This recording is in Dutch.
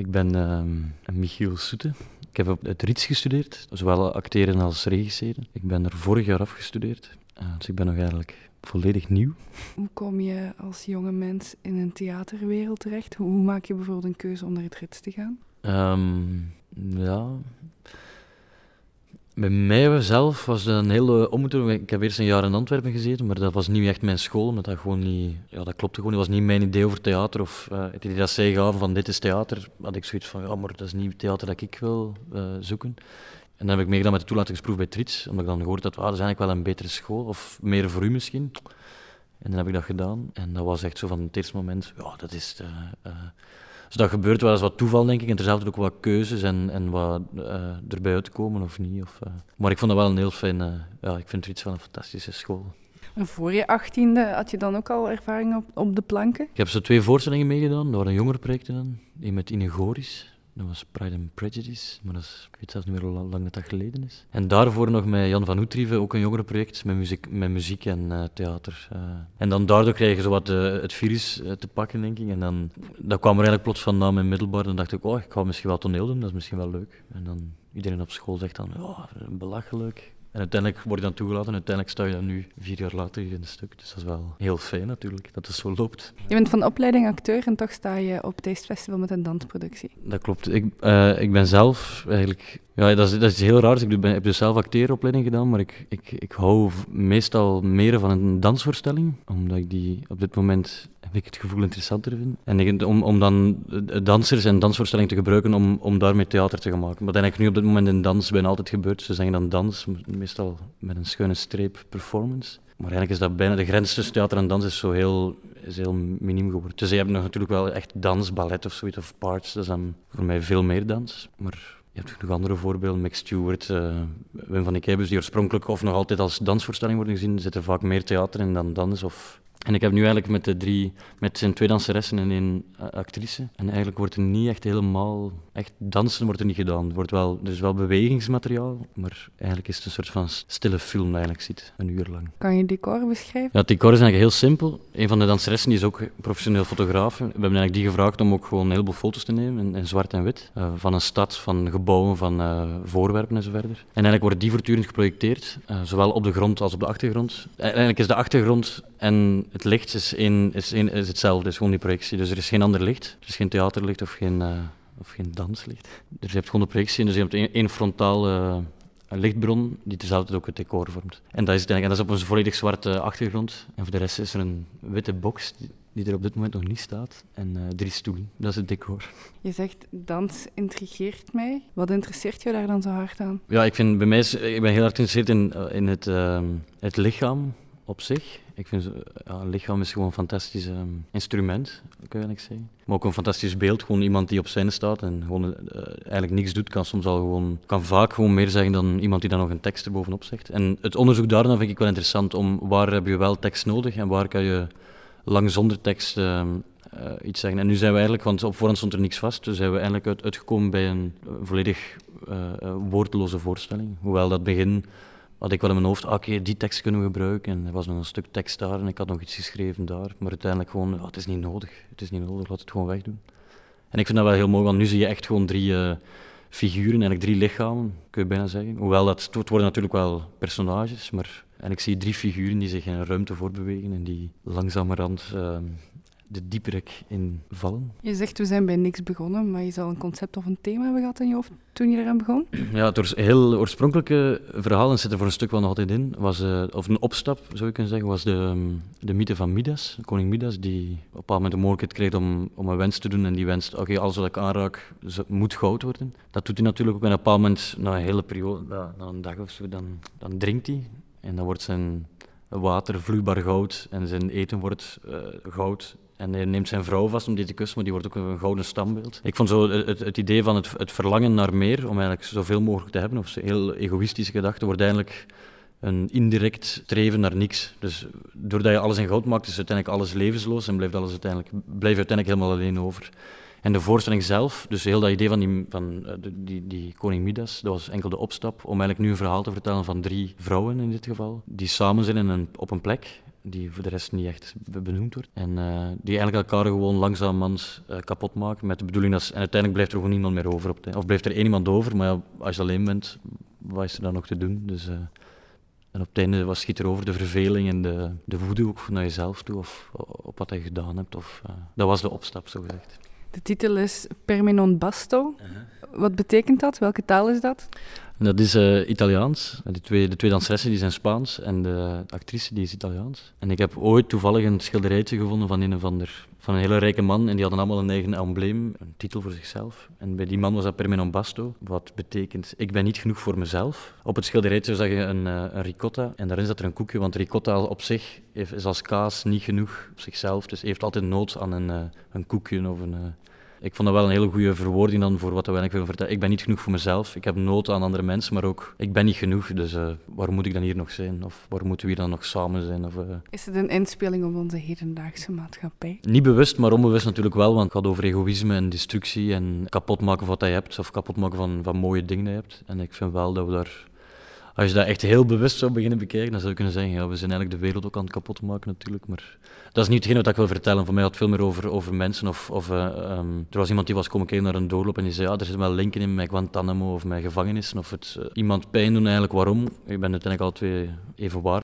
Ik ben uh, Michiel Soete. Ik heb op het RITS gestudeerd, zowel acteren als regisseren. Ik ben er vorig jaar afgestudeerd, uh, dus ik ben nog eigenlijk volledig nieuw. Hoe kom je als jonge mens in een theaterwereld terecht? Hoe maak je bijvoorbeeld een keuze om naar het RITS te gaan? Um, ja, bij mij zelf was dat een hele ommeting. Ik heb eerst een jaar in Antwerpen gezeten, maar dat was niet echt mijn school, omdat dat gewoon niet... Ja, dat klopte gewoon. Dat was niet mijn idee over theater. Of uh, het idee dat zij gaven van dit is theater, had ik zoiets van, ja, maar dat is niet het theater dat ik wil uh, zoeken. En dan heb ik meegedaan met de toelatingsproef bij Trits, omdat ik dan gehoord had, ah, dat is eigenlijk wel een betere school, of meer voor u misschien. En dan heb ik dat gedaan. En dat was echt zo van het eerste moment, ja, dat is... Uh, dus dat gebeurt wel eens wat toeval, denk ik. En er zijn ook wat keuzes en, en wat uh, erbij uitkomen of niet. Of, uh. Maar ik vond dat wel een heel fijne... ja, ik vind iets wel een fantastische school. En voor je achttiende had je dan ook al ervaring op, op de planken? Ik heb zo twee voorstellingen meegedaan. Dat waren jongerenprojecten dan. Eén met Ine Goris. Dat was Pride and Prejudice, maar dat is, ik weet zelfs niet meer hoe lang dat geleden is. En daarvoor nog met Jan van Oetrieven, ook een jongerenproject met muziek, met muziek en uh, theater. Uh. En dan daardoor kreeg zo wat uh, het virus te pakken, denk ik. En dan, dat kwam er eigenlijk plots van na mijn middelbaar. Dan dacht ik, oh, ik ga misschien wel toneel doen, dat is misschien wel leuk. En dan iedereen op school zegt dan, ja, belachelijk. En uiteindelijk word je dan toegelaten en uiteindelijk sta je dan nu vier jaar later in een stuk. Dus dat is wel heel fijn natuurlijk, dat het zo loopt. Je bent van opleiding acteur en toch sta je op Taste Festival met een dansproductie. Dat klopt. Ik, uh, ik ben zelf eigenlijk... Ja, dat is, dat is heel raar. Dus ik ben, heb dus zelf acteeropleiding gedaan, maar ik, ik, ik hou meestal meer van een dansvoorstelling. Omdat ik die op dit moment ik het gevoel interessanter vind. En om, om dan dansers en dansvoorstellingen te gebruiken om, om daarmee theater te gaan maken. Wat eigenlijk nu op dit moment in dans bijna altijd gebeurt. Ze zeggen dan dans, meestal met een schuine streep performance. Maar eigenlijk is dat bijna de grens tussen theater en dans is zo heel, is heel miniem geworden. Dus je hebt nog natuurlijk wel echt dans, ballet of zoiets, of parts. Dat is dan voor mij veel meer dans. Maar je hebt nog andere voorbeelden. Max Stewart, uh, Wim van Ikebus, die oorspronkelijk of nog altijd als dansvoorstelling worden gezien, zitten vaak meer theater in dan dans. Of en ik heb nu eigenlijk met de drie, met zijn twee danseressen en één actrice. En eigenlijk wordt er niet echt helemaal, echt dansen wordt er niet gedaan. Er, wordt wel, er is wel bewegingsmateriaal, maar eigenlijk is het een soort van stille film eigenlijk ziet, een uur lang. Kan je het decor beschrijven? Ja, het decor is eigenlijk heel simpel. Een van de danseressen die is ook professioneel fotograaf. We hebben eigenlijk die gevraagd om ook gewoon een heleboel foto's te nemen in, in zwart en wit. Uh, van een stad, van gebouwen, van uh, voorwerpen en zo verder. En eigenlijk worden die voortdurend geprojecteerd, uh, zowel op de grond als op de achtergrond. Eigenlijk is de achtergrond en het licht is, één, is, één, is hetzelfde, is gewoon die projectie. Dus er is geen ander licht. Er is geen theaterlicht of geen, uh, of geen danslicht. Dus je hebt gewoon de projectie en dus je hebt één, frontale uh, lichtbron die tezelfde ook het decor vormt. En dat is, en dat is op een volledig zwarte achtergrond. En voor de rest is er een witte box die, die er op dit moment nog niet staat. En uh, drie stoelen. Dat is het decor. Je zegt, dans intrigeert mij. Wat interesseert jou daar dan zo hard aan? Ja, ik, vind, bij mij is, ik ben heel erg geïnteresseerd in, in het, uh, het lichaam op zich. Ik vind een lichaam is gewoon een fantastisch um, instrument, kan ik zeggen. Maar ook een fantastisch beeld. Gewoon iemand die op scène staat en gewoon uh, eigenlijk niks doet, kan soms al gewoon, kan vaak gewoon meer zeggen dan iemand die dan nog een tekst erbovenop zegt. En het onderzoek daarna vind ik wel interessant om waar heb je wel tekst nodig en waar kan je lang zonder tekst uh, uh, iets zeggen. En nu zijn we eigenlijk, want op voorhand stond er niks vast, dus zijn we eigenlijk uit, uitgekomen bij een volledig woordloze voorstelling. Hoewel dat begin had ik wel in mijn hoofd, oké, die tekst kunnen we gebruiken. En er was nog een stuk tekst daar en ik had nog iets geschreven daar. Maar uiteindelijk gewoon, het is niet nodig. Het is niet nodig, laat het gewoon wegdoen. En ik vind dat wel heel mooi, want nu zie je echt gewoon drie uh, figuren, eigenlijk drie lichamen, kun je bijna zeggen. Hoewel, dat, het worden natuurlijk wel personages, maar en ik zie drie figuren die zich in een ruimte voortbewegen en die langzamerhand uh, de dieperik in vallen. Je zegt we zijn bij niks begonnen, maar je zal een concept of een thema hebben gehad in je hoofd toen je eraan begon? Ja, het heel oorspronkelijke verhaal, en zit er voor een stuk wel nog altijd in, was, uh, of een opstap zou je kunnen zeggen, was de, um, de mythe van Midas, koning Midas, die op een bepaald moment de mogelijkheid kreeg om, om een wens te doen en die wenst, oké, okay, alles wat ik aanraak moet goud worden. Dat doet hij natuurlijk ook en op een bepaald moment, na een hele periode, na, na een dag of zo, dan, dan drinkt hij en dan wordt zijn water vloeibaar goud en zijn eten wordt uh, goud en hij neemt zijn vrouw vast om die te kussen, maar die wordt ook een gouden standbeeld. Ik vond zo het, het idee van het, het, verlangen naar meer, om eigenlijk zoveel mogelijk te hebben, of heel egoïstische gedachten, wordt eigenlijk een indirect streven naar niks. Dus doordat je alles in goud maakt, is uiteindelijk alles levensloos en blijft alles uiteindelijk, blijf je uiteindelijk helemaal alleen over. En de voorstelling zelf, dus heel dat idee van die, van die, die koning Midas, dat was enkel de opstap om eigenlijk nu een verhaal te vertellen van drie vrouwen in dit geval, die samen zijn in een, op een plek die voor de rest niet echt be- benoemd wordt. En eh, die eigenlijk elkaar gewoon langzamerhand uh, kapot maken met de bedoeling dat... En uiteindelijk blijft er gewoon niemand meer over op het Of blijft er één iemand over, maar als je alleen bent, wat is er dan nog te doen? Dus... En op het einde was schiet er over de verveling en de, de woede ook naar jezelf toe, of op wat je gedaan hebt. Of, dat was de opstap, zo gezegd. De titel is Per non basto. Uh -huh. Wat betekent dat? Welke taal is dat? Dat is uh, Italiaans. De twee, de twee danseressen die zijn Spaans en de actrice die is Italiaans. En ik heb ooit toevallig een schilderijtje gevonden van een of ander, van een hele rijke man. En die hadden allemaal een eigen embleem, een titel voor zichzelf. En bij die man was dat per me non basto, wat betekent ik ben niet genoeg voor mezelf. Op het schilderijtje zag je een, uh, een ricotta en daarin zat er een koekje, want ricotta op zich is als kaas niet genoeg op zichzelf. Dus heeft altijd nood aan een, uh, een koekje of een... Ik vond dat wel een hele goede verwoording dan voor wat we eigenlijk willen vertellen. Ik ben niet genoeg voor mezelf. Ik heb nood aan andere mensen, maar ook ik ben niet genoeg. Dus uh, waarom moet ik dan hier nog zijn? Of waarom moeten we hier dan nog samen zijn? Of, uh... Is het een inspeling op onze hedendaagse maatschappij? Niet bewust, maar onbewust natuurlijk wel. Want het gaat over egoïsme en destructie en kapotmaken van wat je hebt. Of kapotmaken van, van mooie dingen die je hebt. En ik vind wel dat we daar als je dat echt heel bewust zou beginnen bekijken, dan zou je kunnen zeggen, ja, we zijn eigenlijk de wereld ook aan het kapot maken natuurlijk, maar dat is niet hetgeen wat ik wil vertellen. Voor mij gaat het veel meer over, over mensen. Of, of uh, um, er was iemand die was komen kijken naar een doorloop en die zei, ja, er zitten wel linken in met Guantanamo of met gevangenissen, of het uh, iemand pijn doen eigenlijk. Waarom? Ik ben uiteindelijk alle twee even waar.